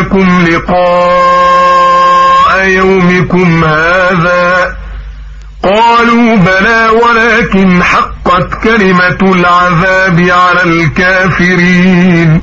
وينذرونكم لقاء يومكم هذا. قالوا بلى ولكن حقت كلمة العذاب على الكافرين.